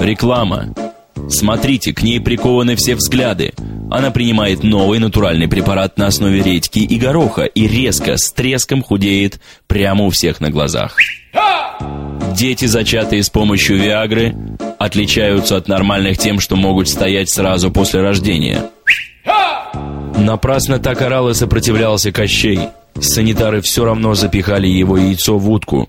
Реклама. Смотрите, к ней прикованы все взгляды. Она принимает новый натуральный препарат на основе редьки и гороха и резко, с треском худеет прямо у всех на глазах. Дети, зачатые с помощью Виагры, отличаются от нормальных тем, что могут стоять сразу после рождения. Напрасно так орал и сопротивлялся Кощей. Санитары все равно запихали его яйцо в утку.